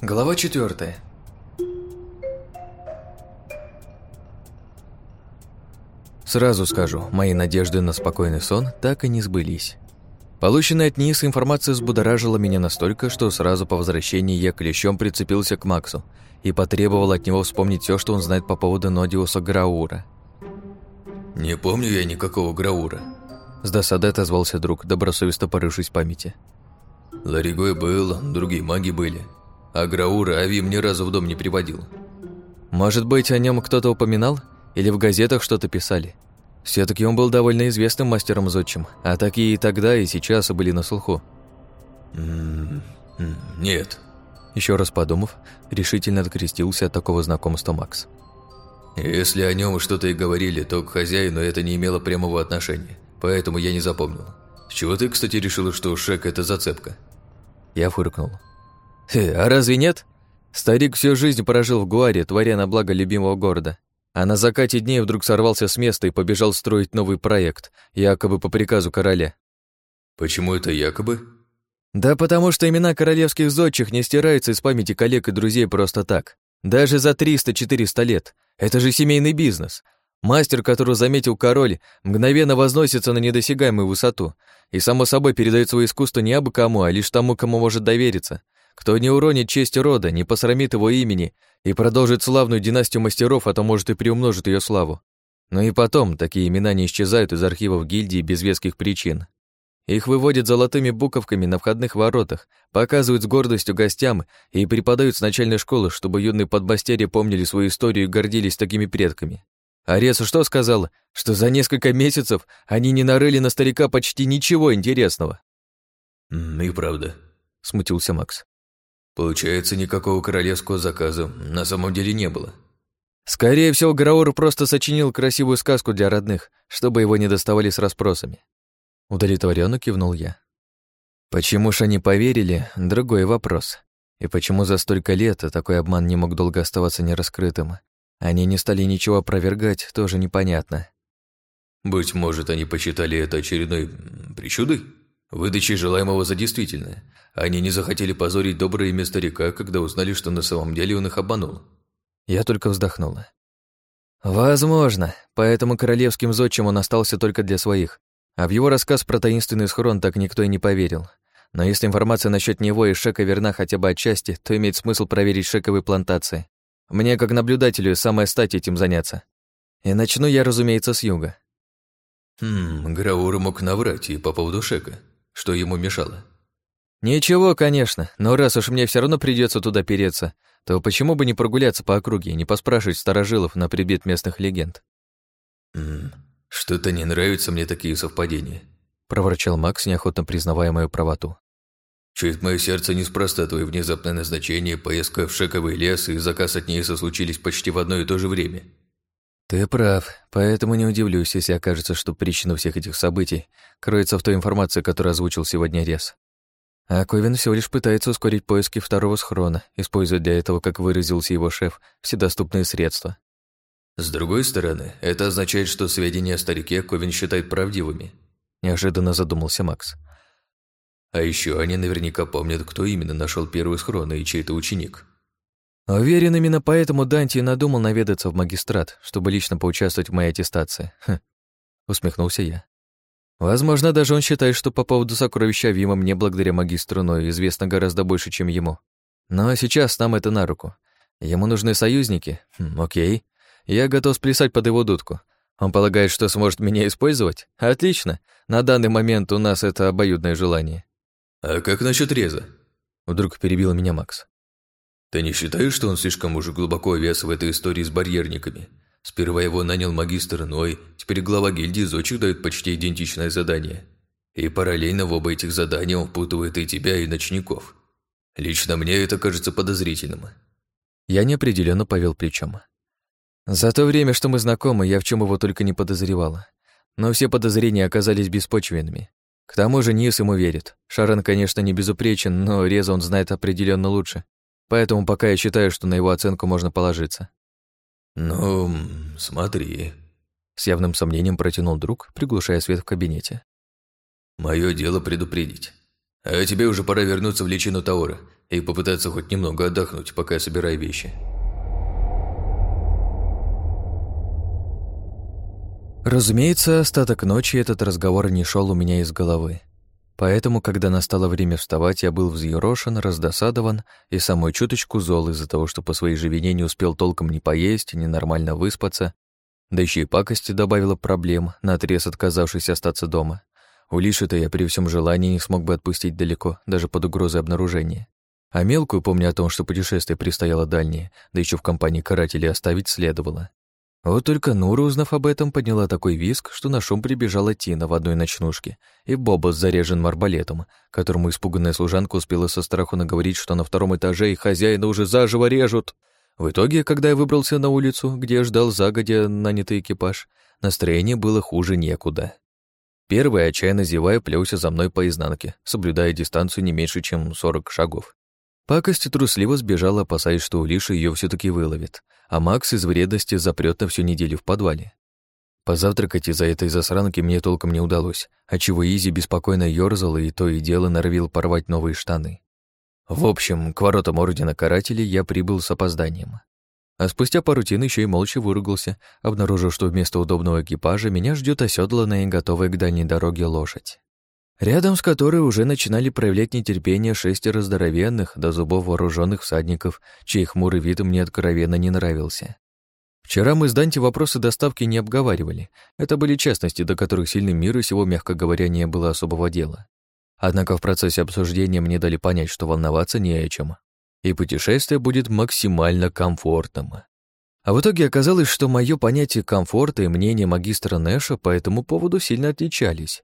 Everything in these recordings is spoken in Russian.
Глава четвертая. Сразу скажу, мои надежды на спокойный сон так и не сбылись. Полученная от НИС информация взбудоражила меня настолько, что сразу по возвращении я клещом прицепился к Максу и потребовал от него вспомнить все, что он знает по поводу Нодиуса Граура. «Не помню я никакого Граура», — с досадой отозвался друг, добросовестно порывшись в памяти. «Ларигой был, другие маги были, а Граура Авим ни разу в дом не приводил». «Может быть, о нем кто-то упоминал?» Или в газетах что-то писали. все таки он был довольно известным мастером зодчим, а такие и тогда, и сейчас были на слуху. «Нет». Еще раз подумав, решительно открестился от такого знакомства Макс. «Если о нем что-то и говорили, то к хозяину это не имело прямого отношения, поэтому я не запомнил. С чего ты, кстати, решила, что Шек – это зацепка?» Я фыркнул. «Хе, а разве нет? Старик всю жизнь прожил в Гуаре, творя на благо любимого города. А на закате дней вдруг сорвался с места и побежал строить новый проект, якобы по приказу короля. Почему это якобы? Да потому что имена королевских зодчих не стираются из памяти коллег и друзей просто так. Даже за 300-400 лет. Это же семейный бизнес. Мастер, которого заметил король, мгновенно возносится на недосягаемую высоту и, само собой, передает свое искусство не абы кому, а лишь тому, кому может довериться. Кто не уронит честь рода, не посрамит его имени и продолжит славную династию мастеров, а то, может, и приумножит ее славу. Но и потом такие имена не исчезают из архивов гильдии без веских причин. Их выводят золотыми буковками на входных воротах, показывают с гордостью гостям и преподают с начальной школы, чтобы юные подмастерья помнили свою историю и гордились такими предками. Аресу что сказал? Что за несколько месяцев они не нарыли на старика почти ничего интересного. «И правда», — смутился Макс. Получается, никакого королевского заказа на самом деле не было. Скорее всего, Граур просто сочинил красивую сказку для родных, чтобы его не доставали с расспросами. Удовлетворенно кивнул я. Почему ж они поверили, другой вопрос. И почему за столько лет такой обман не мог долго оставаться нераскрытым? Они не стали ничего опровергать, тоже непонятно. Быть может, они посчитали это очередной причудой? Выдачей желаемого за действительное. Они не захотели позорить доброе имя старика, когда узнали, что на самом деле он их обманул. Я только вздохнула. Возможно, поэтому королевским зодчим он остался только для своих. А в его рассказ про таинственный схрон так никто и не поверил. Но если информация насчет него и Шека верна хотя бы отчасти, то имеет смысл проверить шековые плантации. Мне, как наблюдателю, самое стать этим заняться. И начну я, разумеется, с юга. Хм, Граур мог наврать и по поводу Шека. Что ему мешало? Ничего, конечно, но раз уж мне все равно придется туда переться, то почему бы не прогуляться по округе и не поспрашивать старожилов на предмет местных легенд? «Что-то не нравятся мне такие совпадения», — проворчал Макс, неохотно признавая мою правоту. «Чует мое сердце неспроста твое внезапное назначение, поездка в Шековый лес и заказ от ней случились почти в одно и то же время». «Ты прав, поэтому не удивлюсь, если окажется, что причина всех этих событий кроется в той информации, которую озвучил сегодня Рез. А Ковин всего лишь пытается ускорить поиски второго схрона, используя для этого, как выразился его шеф, все доступные средства. С другой стороны, это означает, что сведения о старике Ковин считает правдивыми. Неожиданно задумался Макс. А еще они наверняка помнят, кто именно нашел первый схрон и чей-то ученик. Уверен, именно поэтому Данти надумал наведаться в магистрат, чтобы лично поучаствовать в моей аттестации. Хм. Усмехнулся я. Возможно, даже он считает, что по поводу сокровища Вима мне благодаря магистру Ною известно гораздо больше, чем ему. Но сейчас нам это на руку. Ему нужны союзники? Хм, окей. Я готов сплясать под его дудку. Он полагает, что сможет меня использовать? Отлично. На данный момент у нас это обоюдное желание. А как насчет Реза? Вдруг перебил меня Макс. Ты не считаешь, что он слишком уж глубоко вес в этой истории с барьерниками? Сперва его нанял магистр Ной, теперь глава гильдии зодчих дает почти идентичное задание. И параллельно в оба этих задания он впутывает и тебя, и ночников. Лично мне это кажется подозрительным. Я неопределенно повел плечом. За то время, что мы знакомы, я в чем его только не подозревала. Но все подозрения оказались беспочвенными. К тому же Нис ему верит. Шаран, конечно, не безупречен, но Реза он знает определенно лучше. Поэтому пока я считаю, что на его оценку можно положиться. «Ну, смотри», — с явным сомнением протянул друг, приглушая свет в кабинете. «Мое дело предупредить. А тебе уже пора вернуться в личину Таора. и попытаться хоть немного отдохнуть, пока я собираю вещи. Разумеется, остаток ночи этот разговор не шел у меня из головы. Поэтому, когда настало время вставать, я был взъерошен, раздосадован и самую чуточку зол из-за того, что по своей же вине не успел толком ни поесть, ни нормально выспаться, да еще и пакости добавила проблем, наотрез отказавшись остаться дома. У Лиши-то я при всем желании не смог бы отпустить далеко, даже под угрозой обнаружения. А мелкую, помня о том, что путешествие предстояло дальнее, да еще в компании карателей оставить следовало. Вот только Нура, узнав об этом, подняла такой виск, что на шум прибежала Тина в одной ночнушке и Боба с заряженным которому испуганная служанка успела со страху наговорить, что на втором этаже их хозяина уже заживо режут. В итоге, когда я выбрался на улицу, где я ждал загодя нанятый экипаж, настроение было хуже некуда. Первый, отчаянно зевая, плелся за мной по изнанке, соблюдая дистанцию не меньше, чем 40 шагов. Пакость трусливо сбежала, опасаясь, что Улиша ее все таки выловит, а Макс из вредности запрет на всю неделю в подвале. Позавтракать из-за этой засранки мне толком не удалось, отчего Изи беспокойно ёрзал и то и дело норовил порвать новые штаны. В общем, к воротам Ордена Карателей я прибыл с опозданием. А спустя пару тин еще и молча выругался, обнаружив, что вместо удобного экипажа меня ждет оседланная и готовая к дальней дороге лошадь рядом с которой уже начинали проявлять нетерпение шестеро здоровенных, до зубов вооруженных всадников, чей хмурый вид мне откровенно не нравился. Вчера мы с Данти вопросы доставки не обговаривали. Это были частности, до которых сильным миру сего, мягко говоря, не было особого дела. Однако в процессе обсуждения мне дали понять, что волноваться не о чем. И путешествие будет максимально комфортным. А в итоге оказалось, что мое понятие комфорта и мнение магистра Нэша по этому поводу сильно отличались.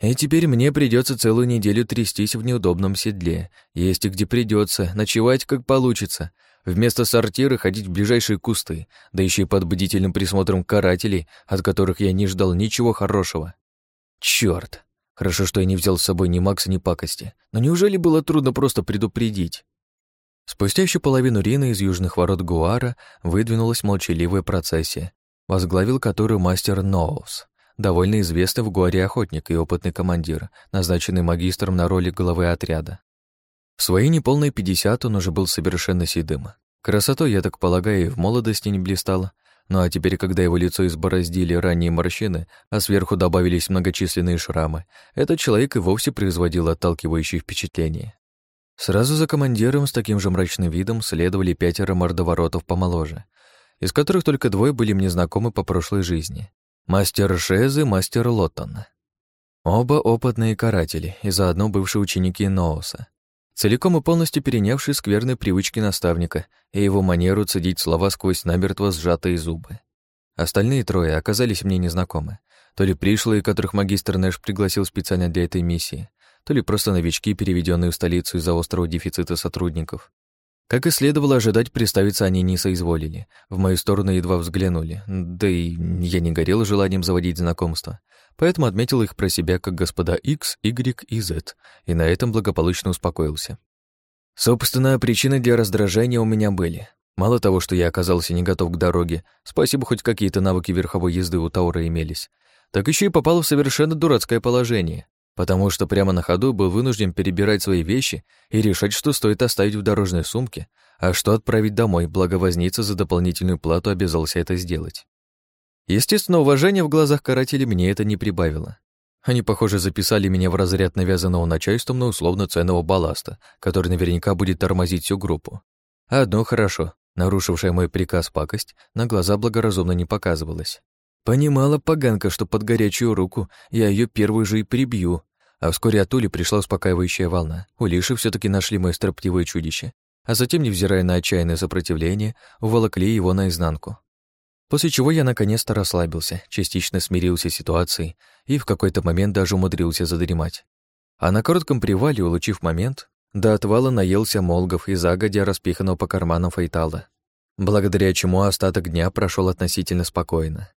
И теперь мне придется целую неделю трястись в неудобном седле, есть и где придется, ночевать как получится, вместо сортира ходить в ближайшие кусты, да еще и под бдительным присмотром карателей, от которых я не ждал ничего хорошего. Черт! Хорошо, что я не взял с собой ни Макса, ни пакости. Но неужели было трудно просто предупредить? Спустя еще половину Рины из южных ворот Гуара выдвинулась молчаливая процессия, возглавил которую мастер Ноус довольно известный в горе охотник и опытный командир, назначенный магистром на роли главы отряда. В свои неполные пятьдесят он уже был совершенно седым. Красотой, я так полагаю, и в молодости не блистала, ну а теперь, когда его лицо избороздили ранние морщины, а сверху добавились многочисленные шрамы, этот человек и вовсе производил отталкивающее впечатление. Сразу за командиром с таким же мрачным видом следовали пятеро мордоворотов помоложе, из которых только двое были мне знакомы по прошлой жизни. Мастер Шез и мастер Лоттон. Оба опытные каратели и заодно бывшие ученики Ноуса, целиком и полностью перенявшие скверные привычки наставника и его манеру цедить слова сквозь намертво сжатые зубы. Остальные трое оказались мне незнакомы. То ли пришлые, которых магистр Нэш пригласил специально для этой миссии, то ли просто новички, переведенные в столицу из-за острого дефицита сотрудников. Как и следовало ожидать, представиться они не соизволили. В мою сторону едва взглянули, да и я не горел желанием заводить знакомства. Поэтому отметил их про себя как господа X, Y и Z, и на этом благополучно успокоился. Собственно, причины для раздражения у меня были. Мало того, что я оказался не готов к дороге, спасибо, хоть какие-то навыки верховой езды у Таура имелись, так еще и попал в совершенно дурацкое положение потому что прямо на ходу был вынужден перебирать свои вещи и решать, что стоит оставить в дорожной сумке, а что отправить домой, благо возница за дополнительную плату обязался это сделать. Естественно, уважение в глазах карателей мне это не прибавило. Они, похоже, записали меня в разряд навязанного начальством на условно ценного балласта, который наверняка будет тормозить всю группу. одно хорошо, нарушившая мой приказ пакость, на глаза благоразумно не показывалась. Понимала поганка, что под горячую руку я ее первую же и прибью, а вскоре от Ули пришла успокаивающая волна. У Лиши все таки нашли мое строптивое чудище, а затем, невзирая на отчаянное сопротивление, уволокли его наизнанку. После чего я наконец-то расслабился, частично смирился с ситуацией и в какой-то момент даже умудрился задремать. А на коротком привале, улучив момент, до отвала наелся молгов и загодя распиханного по карманам фейтала, благодаря чему остаток дня прошел относительно спокойно.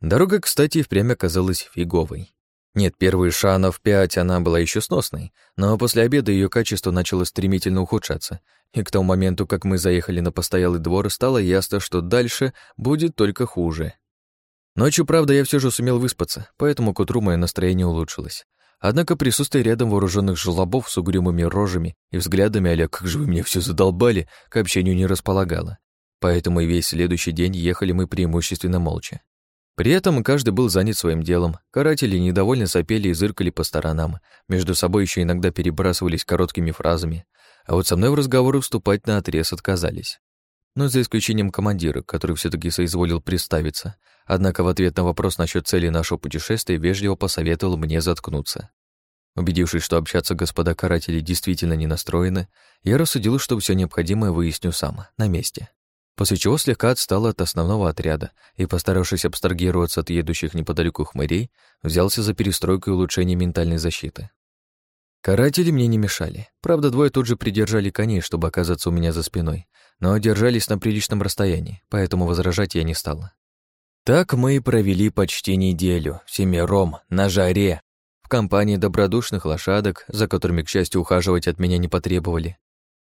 Дорога, кстати, впрямь оказалась фиговой. Нет, первые шанов пять она была еще сносной, но после обеда ее качество начало стремительно ухудшаться, и к тому моменту, как мы заехали на постоялый двор, стало ясно, что дальше будет только хуже. Ночью, правда, я все же сумел выспаться, поэтому к утру мое настроение улучшилось. Однако присутствие рядом вооруженных жлобов с угрюмыми рожами и взглядами а как же вы меня все задолбали, к общению не располагало. Поэтому и весь следующий день ехали мы преимущественно молча. При этом каждый был занят своим делом. Каратели недовольно сопели и зыркали по сторонам. Между собой еще иногда перебрасывались короткими фразами. А вот со мной в разговоры вступать на отрез отказались. Но за исключением командира, который все таки соизволил представиться. Однако в ответ на вопрос насчет цели нашего путешествия вежливо посоветовал мне заткнуться. Убедившись, что общаться господа каратели действительно не настроены, я рассудил, что все необходимое выясню сам, на месте после чего слегка отстал от основного отряда и, постаравшись абстрагироваться от едущих неподалеку хмырей, взялся за перестройку и улучшение ментальной защиты. Каратели мне не мешали. Правда, двое тут же придержали коней, чтобы оказаться у меня за спиной, но держались на приличном расстоянии, поэтому возражать я не стала. Так мы и провели почти неделю, семером, на жаре, в компании добродушных лошадок, за которыми, к счастью, ухаживать от меня не потребовали,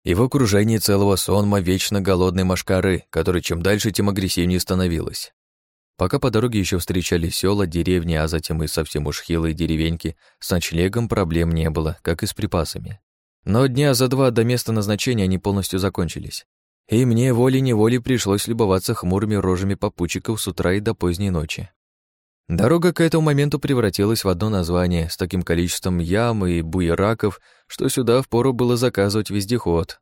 и в окружении целого сонма вечно голодной машкары, которая чем дальше, тем агрессивнее становилась. Пока по дороге еще встречались села, деревни, а затем и совсем уж хилые деревеньки, с ночлегом проблем не было, как и с припасами. Но дня за два до места назначения они полностью закончились. И мне волей-неволей пришлось любоваться хмурыми рожами попутчиков с утра и до поздней ночи. Дорога к этому моменту превратилась в одно название с таким количеством ям и буераков, что сюда впору было заказывать вездеход.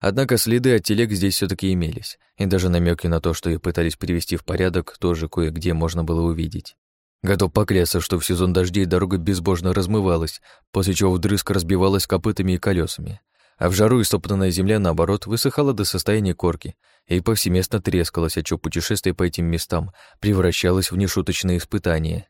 Однако следы от телег здесь все таки имелись, и даже намеки на то, что их пытались привести в порядок, тоже кое-где можно было увидеть. Готов поклясться, что в сезон дождей дорога безбожно размывалась, после чего вдрызг разбивалась копытами и колесами а в жару истоптанная земля, наоборот, высыхала до состояния корки и повсеместно трескалась, отчего путешествие по этим местам превращалось в нешуточное испытание.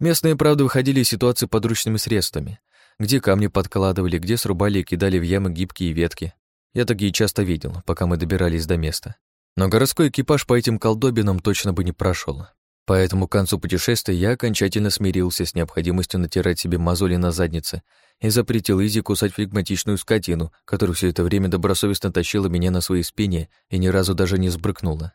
Местные, правда, выходили из ситуации подручными средствами, где камни подкладывали, где срубали и кидали в ямы гибкие ветки. Я такие часто видел, пока мы добирались до места. Но городской экипаж по этим колдобинам точно бы не прошел. Поэтому к концу путешествия я окончательно смирился с необходимостью натирать себе мозоли на заднице и запретил Изи кусать флегматичную скотину, которая все это время добросовестно тащила меня на своей спине и ни разу даже не сбрыкнула.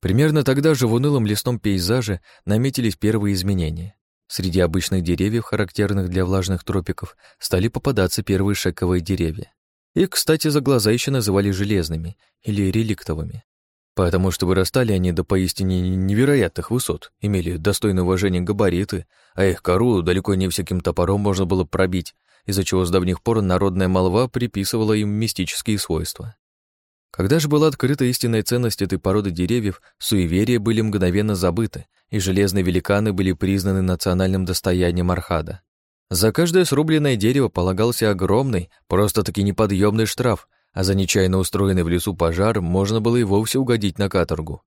Примерно тогда же в унылом лесном пейзаже наметились первые изменения. Среди обычных деревьев, характерных для влажных тропиков, стали попадаться первые шековые деревья. Их, кстати, за глаза еще называли железными или реликтовыми потому что вырастали они до поистине невероятных высот, имели достойное уважение габариты, а их кору далеко не всяким топором можно было пробить, из-за чего с давних пор народная молва приписывала им мистические свойства. Когда же была открыта истинная ценность этой породы деревьев, суеверия были мгновенно забыты, и железные великаны были признаны национальным достоянием Архада. За каждое срубленное дерево полагался огромный, просто-таки неподъемный штраф, а за нечаянно устроенный в лесу пожар можно было и вовсе угодить на каторгу.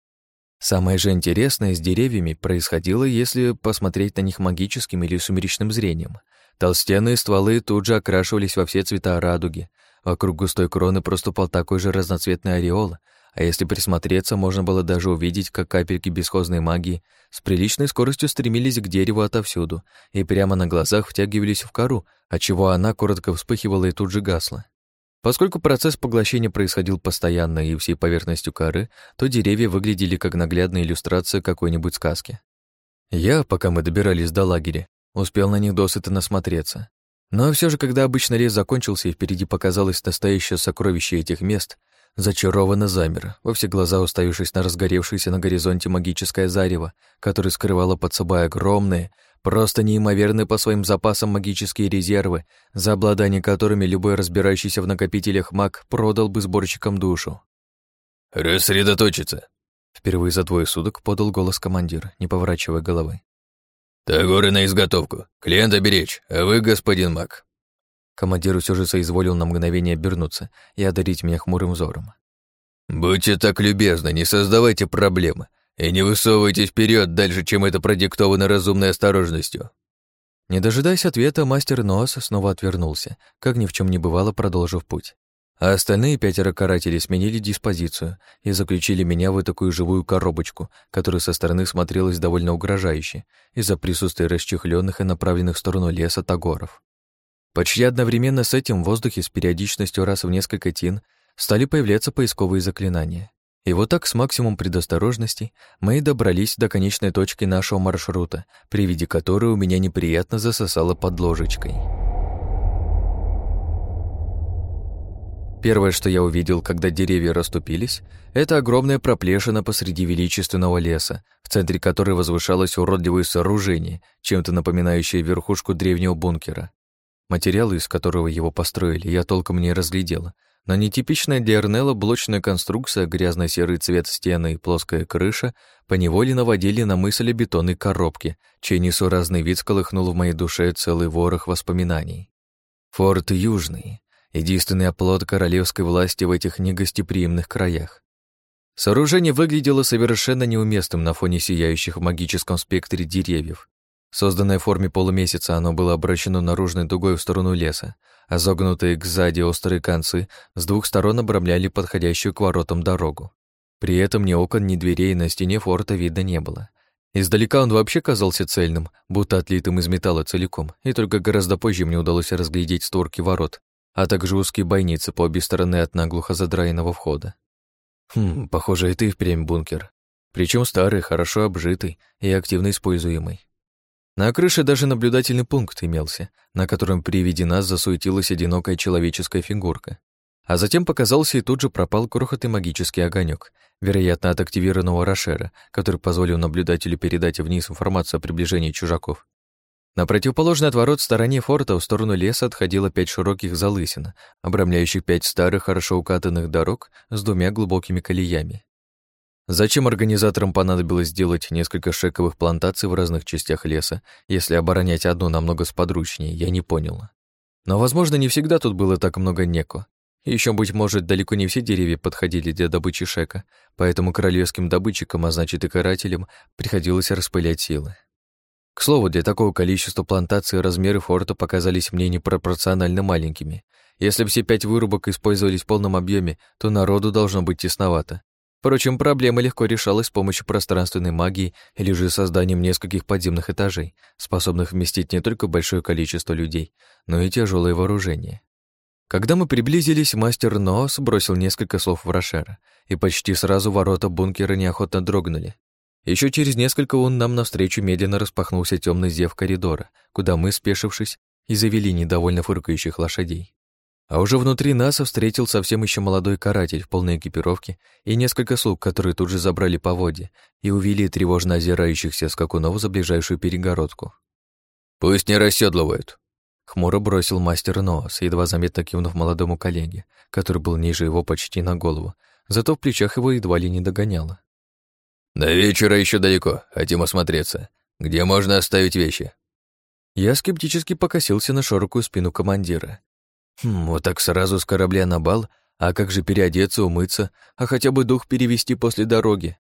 Самое же интересное с деревьями происходило, если посмотреть на них магическим или сумеречным зрением. Толстенные стволы тут же окрашивались во все цвета радуги. Вокруг густой кроны проступал такой же разноцветный ореол, а если присмотреться, можно было даже увидеть, как капельки бесхозной магии с приличной скоростью стремились к дереву отовсюду и прямо на глазах втягивались в кору, отчего она коротко вспыхивала и тут же гасла. Поскольку процесс поглощения происходил постоянно и всей поверхностью коры, то деревья выглядели как наглядная иллюстрация какой-нибудь сказки. Я, пока мы добирались до лагеря, успел на них досыта насмотреться. Но все же, когда обычно лес закончился и впереди показалось настоящее сокровище этих мест, зачарованно замер, во все глаза уставившись на разгоревшееся на горизонте магическое зарево, которое скрывало под собой огромные, Просто неимоверны по своим запасам магические резервы, за обладание которыми любой разбирающийся в накопителях маг продал бы сборщикам душу. «Рассредоточиться!» Впервые за двое суток подал голос командир, не поворачивая головы. «Тагоры на изготовку. Клиента беречь, а вы, господин маг». Командир все же соизволил на мгновение обернуться и одарить меня хмурым взором. «Будьте так любезны, не создавайте проблемы. И не высовывайтесь вперед дальше, чем это продиктовано разумной осторожностью. Не дожидаясь ответа, мастер Ноас снова отвернулся, как ни в чем не бывало, продолжив путь. А остальные пятеро карателей сменили диспозицию и заключили меня в такую живую коробочку, которая со стороны смотрелась довольно угрожающе из-за присутствия расчехленных и направленных в сторону леса тагоров. Почти одновременно с этим в воздухе с периодичностью раз в несколько тин стали появляться поисковые заклинания. И вот так с максимум предосторожности мы и добрались до конечной точки нашего маршрута, при виде которой у меня неприятно засосало под ложечкой. Первое, что я увидел, когда деревья расступились, это огромная проплешина посреди величественного леса, в центре которой возвышалось уродливое сооружение, чем-то напоминающее верхушку древнего бункера. Материал, из которого его построили, я толком не разглядела, но нетипичная для Эрнелла блочная конструкция, грязно-серый цвет стены и плоская крыша поневоле наводили на мысль о бетонной коробке, чей несуразный вид сколыхнул в моей душе целый ворох воспоминаний. Форт Южный, единственный оплот королевской власти в этих негостеприимных краях. Сооружение выглядело совершенно неуместным на фоне сияющих в магическом спектре деревьев. Созданное в форме полумесяца, оно было обращено наружной дугой в сторону леса, а загнутые к сзади острые концы с двух сторон обрамляли подходящую к воротам дорогу. При этом ни окон, ни дверей на стене форта видно не было. Издалека он вообще казался цельным, будто отлитым из металла целиком, и только гораздо позже мне удалось разглядеть створки ворот, а также узкие бойницы по обе стороны от наглухо задраенного входа. Хм, похоже, это и впрямь бункер. Причем старый, хорошо обжитый и активно используемый. На крыше даже наблюдательный пункт имелся, на котором при виде нас засуетилась одинокая человеческая фигурка. А затем показался и тут же пропал крохотный магический огонек, вероятно, от активированного Рошера, который позволил наблюдателю передать вниз информацию о приближении чужаков. На противоположной от ворот стороне форта в сторону леса отходило пять широких залысин, обрамляющих пять старых, хорошо укатанных дорог с двумя глубокими колеями. Зачем организаторам понадобилось сделать несколько шековых плантаций в разных частях леса, если оборонять одну намного сподручнее, я не поняла. Но, возможно, не всегда тут было так много неко. Еще, быть может, далеко не все деревья подходили для добычи шека, поэтому королевским добытчикам, а значит и карателям, приходилось распылять силы. К слову, для такого количества плантаций размеры форта показались мне непропорционально маленькими. Если все пять вырубок использовались в полном объеме, то народу должно быть тесновато. Впрочем, проблема легко решалась с помощью пространственной магии или же созданием нескольких подземных этажей, способных вместить не только большое количество людей, но и тяжелое вооружение. Когда мы приблизились, мастер Ноос бросил несколько слов в Рошера, и почти сразу ворота бункера неохотно дрогнули. Еще через несколько он нам навстречу медленно распахнулся темный зев коридора, куда мы, спешившись, и завели недовольно фыркающих лошадей. А уже внутри нас встретил совсем еще молодой каратель в полной экипировке и несколько слуг, которые тут же забрали поводья и увели тревожно озирающихся скакунов за ближайшую перегородку. «Пусть не расседлывают», — хмуро бросил мастер Ноас, едва заметно кивнув молодому коллеге, который был ниже его почти на голову, зато в плечах его едва ли не догоняло. «До вечера еще далеко, хотим осмотреться. Где можно оставить вещи?» Я скептически покосился на широкую спину командира. Хм, вот так сразу с корабля на бал? А как же переодеться, умыться, а хотя бы дух перевести после дороги?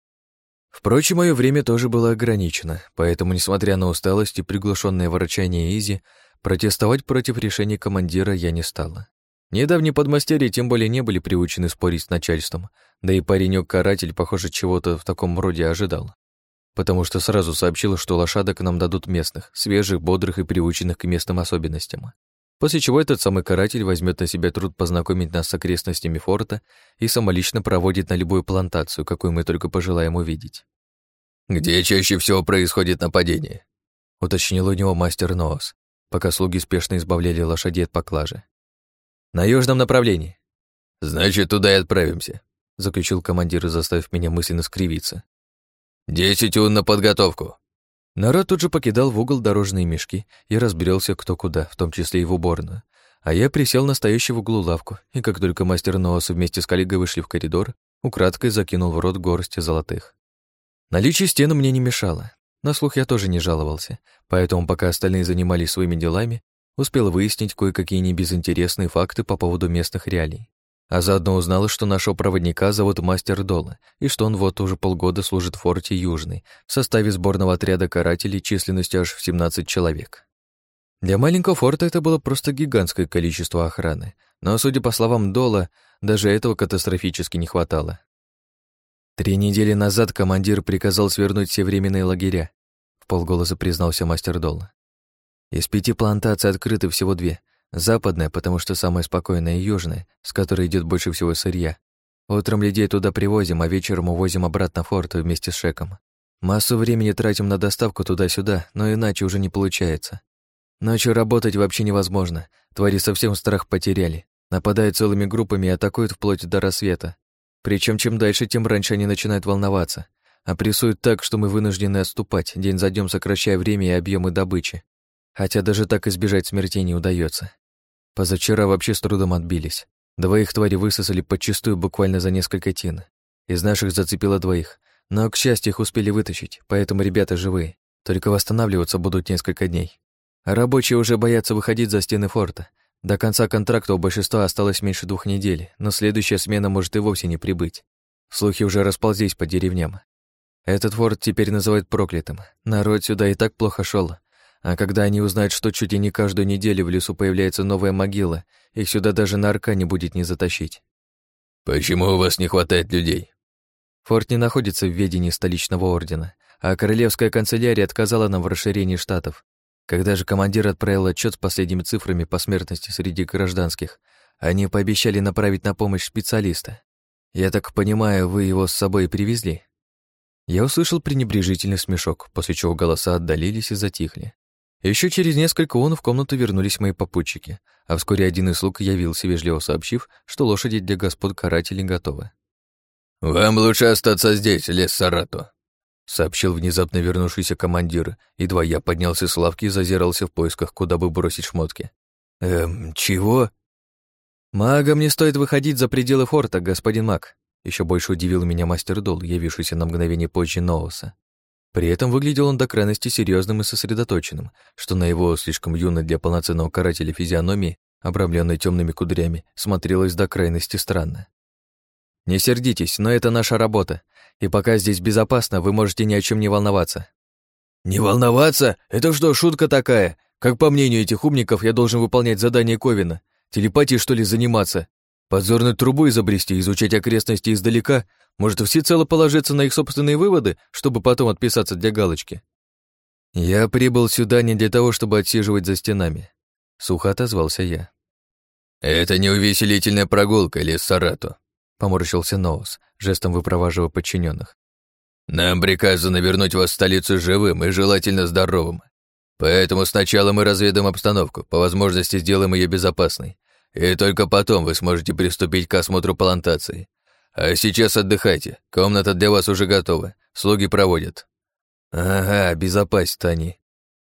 Впрочем, мое время тоже было ограничено, поэтому, несмотря на усталость и приглушенное ворочание Изи, протестовать против решения командира я не стала. Недавние подмастерья тем более не были приучены спорить с начальством, да и паренек-каратель, похоже, чего-то в таком роде ожидал. Потому что сразу сообщил, что лошадок нам дадут местных, свежих, бодрых и приученных к местным особенностям. После чего этот самый каратель возьмет на себя труд познакомить нас с окрестностями форта и самолично проводит на любую плантацию, какую мы только пожелаем увидеть. «Где чаще всего происходит нападение?» — уточнил у него мастер Ноос, пока слуги спешно избавляли лошадей от поклажи. На южном направлении. Значит, туда и отправимся, заключил командир, заставив меня мысленно скривиться. Десять ун на подготовку. Народ тут же покидал в угол дорожные мешки и разбирался кто куда, в том числе и в уборную. А я присел на стоящую в углу лавку, и как только мастер Ноос вместе с коллегой вышли в коридор, украдкой закинул в рот горсть золотых. Наличие стены мне не мешало. На слух я тоже не жаловался, поэтому пока остальные занимались своими делами, Успел выяснить кое-какие небезынтересные факты по поводу местных реалий. А заодно узнал, что нашего проводника зовут Мастер Дола, и что он вот уже полгода служит в форте Южный, в составе сборного отряда карателей численностью аж в 17 человек. Для маленького форта это было просто гигантское количество охраны, но, судя по словам Дола, даже этого катастрофически не хватало. Три недели назад командир приказал свернуть все временные лагеря, в полголоса признался мастер Дола. Из пяти плантаций открыты всего две. Западная, потому что самая спокойная, и южная, с которой идет больше всего сырья. Утром людей туда привозим, а вечером увозим обратно в форт вместе с Шеком. Массу времени тратим на доставку туда-сюда, но иначе уже не получается. Ночью работать вообще невозможно. Твари совсем страх потеряли. Нападают целыми группами и атакуют вплоть до рассвета. Причем чем дальше, тем раньше они начинают волноваться. А прессуют так, что мы вынуждены отступать, день за днем сокращая время и объемы добычи. Хотя даже так избежать смертей не удается. Позавчера вообще с трудом отбились. Двоих твари высосали подчистую буквально за несколько тин. Из наших зацепило двоих, но, к счастью, их успели вытащить, поэтому ребята живые. Только восстанавливаться будут несколько дней. А рабочие уже боятся выходить за стены форта. До конца контракта у большинства осталось меньше двух недель, но следующая смена может и вовсе не прибыть. Слухи уже расползлись по деревням. Этот форт теперь называют проклятым. Народ сюда и так плохо шел, а когда они узнают, что чуть ли не каждую неделю в лесу появляется новая могила, их сюда даже на аркане будет не затащить. «Почему у вас не хватает людей?» Форт не находится в ведении столичного ордена, а королевская канцелярия отказала нам в расширении штатов. Когда же командир отправил отчет с последними цифрами по смертности среди гражданских, они пообещали направить на помощь специалиста. Я так понимаю, вы его с собой привезли? Я услышал пренебрежительный смешок, после чего голоса отдалились и затихли. Еще через несколько он в комнату вернулись мои попутчики, а вскоре один из слуг явился, вежливо сообщив, что лошади для господ карателей готовы. «Вам лучше остаться здесь, лес Сарато», — сообщил внезапно вернувшийся командир. Едва я поднялся с лавки и зазирался в поисках, куда бы бросить шмотки. «Эм, чего?» «Магам не стоит выходить за пределы форта, господин маг», еще больше удивил меня мастер Дол, явившийся на мгновение позже Ноуса. При этом выглядел он до крайности серьезным и сосредоточенным, что на его слишком юной для полноценного карателя физиономии, обрамленной темными кудрями, смотрелось до крайности странно. «Не сердитесь, но это наша работа, и пока здесь безопасно, вы можете ни о чем не волноваться». «Не волноваться? Это что, шутка такая? Как по мнению этих умников, я должен выполнять задание Ковина? Телепатией, что ли, заниматься? Подзорную трубу изобрести, изучать окрестности издалека, может, всецело положиться на их собственные выводы, чтобы потом отписаться для галочки? Я прибыл сюда не для того, чтобы отсиживать за стенами. Сухо отозвался я. «Это не увеселительная прогулка, лес Сарато», — поморщился Ноус, жестом выпроваживая подчиненных. «Нам приказано вернуть вас в столицу живым и желательно здоровым. Поэтому сначала мы разведаем обстановку, по возможности сделаем ее безопасной, и только потом вы сможете приступить к осмотру плантации. А сейчас отдыхайте. Комната для вас уже готова. Слуги проводят. Ага, безопасить они.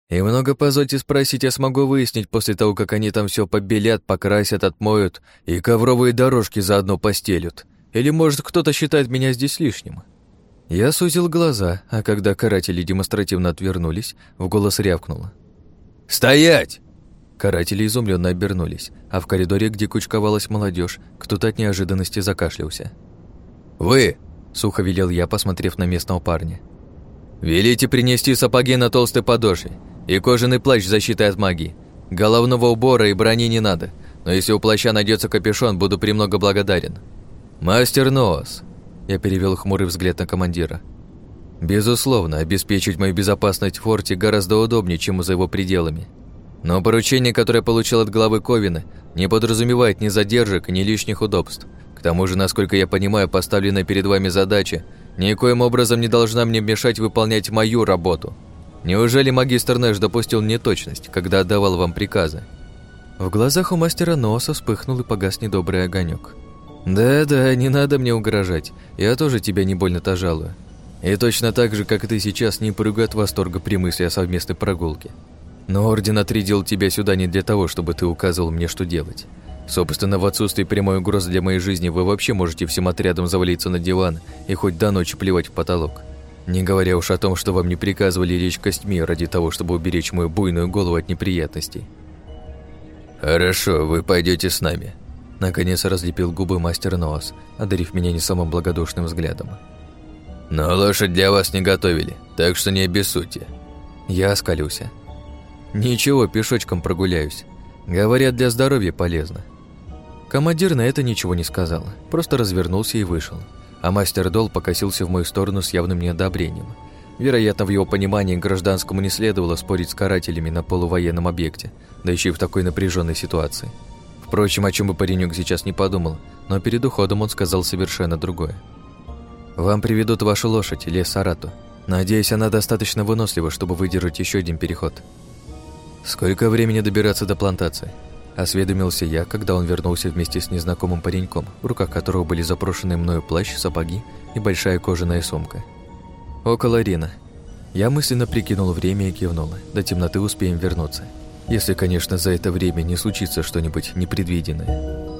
И много позвольте спросить, я смогу выяснить после того, как они там все побелят, покрасят, отмоют и ковровые дорожки заодно постелют. Или, может, кто-то считает меня здесь лишним? Я сузил глаза, а когда каратели демонстративно отвернулись, в голос рявкнуло. «Стоять!» Каратели изумленно обернулись, а в коридоре, где кучковалась молодежь, кто-то от неожиданности закашлялся. «Вы!» – сухо велел я, посмотрев на местного парня. «Велите принести сапоги на толстой подошве и кожаный плащ защиты от магии. Головного убора и брони не надо, но если у плаща найдется капюшон, буду премного благодарен. Мастер Ноос!» Я перевел хмурый взгляд на командира. «Безусловно, обеспечить мою безопасность в форте гораздо удобнее, чем за его пределами. Но поручение, которое получил от главы Ковина, не подразумевает ни задержек, ни лишних удобств. К тому же, насколько я понимаю, поставленная перед вами задача никоим образом не должна мне мешать выполнять мою работу. Неужели магистр Нэш допустил неточность, когда отдавал вам приказы? В глазах у мастера носа вспыхнул и погас недобрый огонек. «Да-да, не надо мне угрожать, я тоже тебя не больно-то жалую. И точно так же, как ты сейчас, не прыгаю от восторга при мысли о совместной прогулке. Но Орден отрядил тебя сюда не для того, чтобы ты указывал мне, что делать. Собственно, в отсутствии прямой угрозы для моей жизни вы вообще можете всем отрядом завалиться на диван и хоть до ночи плевать в потолок. Не говоря уж о том, что вам не приказывали лечь костьми ради того, чтобы уберечь мою буйную голову от неприятностей. «Хорошо, вы пойдете с нами», — наконец разлепил губы мастер Ноас, одарив меня не самым благодушным взглядом. «Но лошадь для вас не готовили, так что не обессудьте». Я оскалюся. «Ничего, пешочком прогуляюсь. Говорят, для здоровья полезно». Командир на это ничего не сказал, просто развернулся и вышел. А мастер Дол покосился в мою сторону с явным неодобрением. Вероятно, в его понимании гражданскому не следовало спорить с карателями на полувоенном объекте, да еще и в такой напряженной ситуации. Впрочем, о чем бы паренек сейчас не подумал, но перед уходом он сказал совершенно другое. «Вам приведут вашу лошадь, Лес Сарату. Надеюсь, она достаточно вынослива, чтобы выдержать еще один переход». «Сколько времени добираться до плантации?» Осведомился я, когда он вернулся вместе с незнакомым пареньком, в руках которого были запрошены мною плащ, сапоги и большая кожаная сумка. «Около Рина». Я мысленно прикинул время и кивнул. До темноты успеем вернуться. Если, конечно, за это время не случится что-нибудь непредвиденное.